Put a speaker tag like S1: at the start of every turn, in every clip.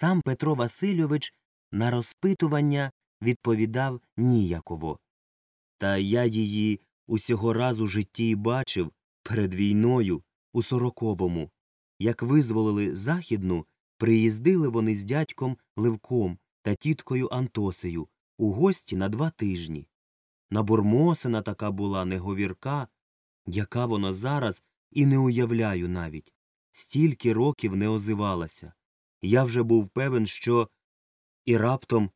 S1: Сам Петро Васильович на розпитування відповідав ніяково. Та я її усього разу в житті бачив перед війною у сороковому. Як визволили Західну, приїздили вони з дядьком Левком та тіткою Антосею у гості на два тижні. Набурмосена така була неговірка, яка вона зараз і не уявляю навіть. Стільки років не озивалася. Я вже був певен, що і раптом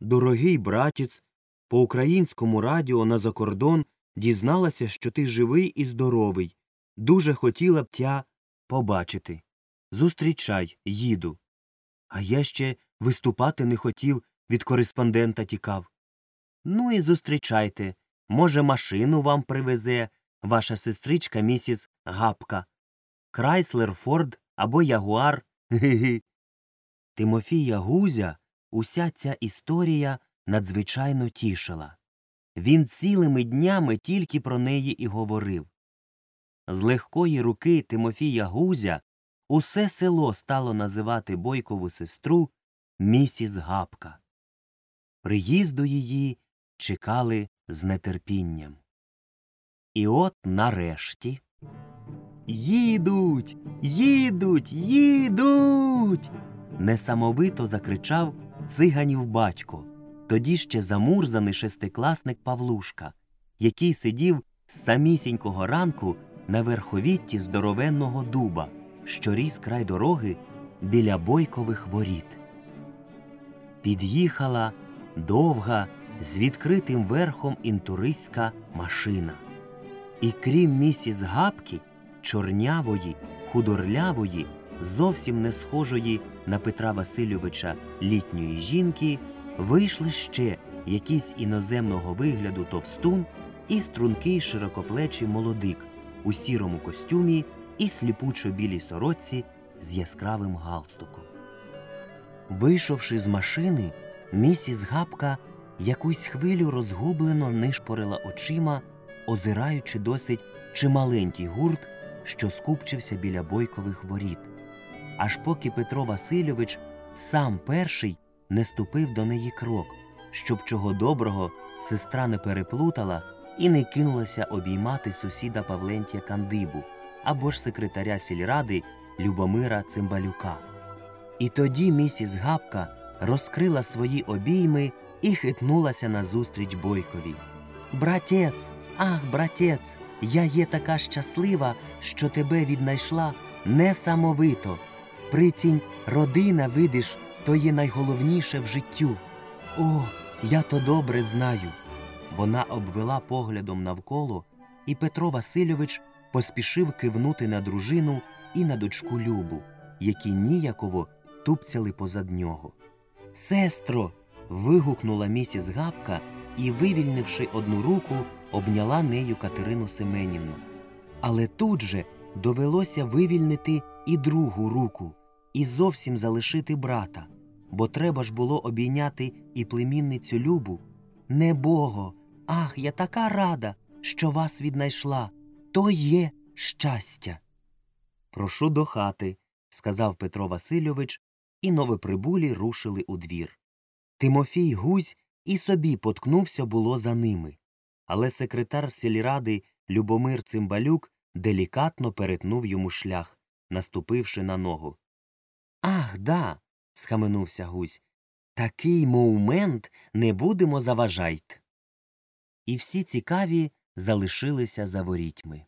S1: дорогий братіць по українському радіо на закордон дізналася, що ти живий і здоровий. Дуже хотіла б тя побачити. Зустрічай, їду. А я ще виступати не хотів, від кореспондента тікав. Ну і зустрічайте. Може, машину вам привезе ваша сестричка місіс Гапка. Крайслер, Форд або Ягуар. Ге-ге. Тимофія Гузя уся ця історія надзвичайно тішила. Він цілими днями тільки про неї і говорив. З легкої руки Тимофія Гузя усе село стало називати Бойкову сестру місіс Гапка. Приїзду її чекали з нетерпінням. І от нарешті. Їдуть, їдуть, їдуть. несамовито закричав циганів батько, тоді ще замурзаний шестикласник Павлушка, який сидів з самісінького ранку на верховітті здоровенного дуба, що ріс край дороги біля бойкових воріт. Під'їхала довга, з відкритим верхом інтуристська машина. І крім місіс Гапки, чорнявої, худорлявої, зовсім не схожої на Петра Васильовича літньої жінки, вийшли ще якийсь іноземного вигляду товстун і стрункий широкоплечий молодик у сірому костюмі і сліпучо білій сорочці з яскравим галстуком. Вийшовши з машини, місіс Гапка якусь хвилю розгублено нишпорила очима, озираючи досить чималенький гурт, що скупчився біля бойкових воріт. Аж поки Петро Васильович сам перший не ступив до неї крок, щоб чого доброго сестра не переплутала і не кинулася обіймати сусіда Павлентія Кандибу або ж секретаря сільради Любомира Цимбалюка. І тоді місіс Гапка розкрила свої обійми і хитнулася назустріч Бойкові. Братець, ах, братець, я є така щаслива, що тебе віднайшла несамовито. Прицінь родина, видиш, то є найголовніше в життю. О, я то добре знаю. Вона обвела поглядом навколо, і Петро Васильович поспішив кивнути на дружину і на дочку Любу, які ніяково тупцяли позад нього. Сестро. вигукнула місіс Гапка і, вивільнивши одну руку, обняла нею Катерину Семенівну. Але тут же довелося вивільнити і другу руку, і зовсім залишити брата, бо треба ж було обійняти і племінницю Любу. Небого, ах, я така рада, що вас віднайшла. То є щастя. Прошу до хати, сказав Петро Васильович, і новоприбулі рушили у двір. Тимофій Гузь і собі поткнувся було за ними, але секретар сільради Любомир Цимбалюк делікатно перетнув йому шлях, наступивши на ногу. Ах, да. схаменувся гусь. Такий момент не будемо заважайт. І всі цікаві залишилися за ворітьми.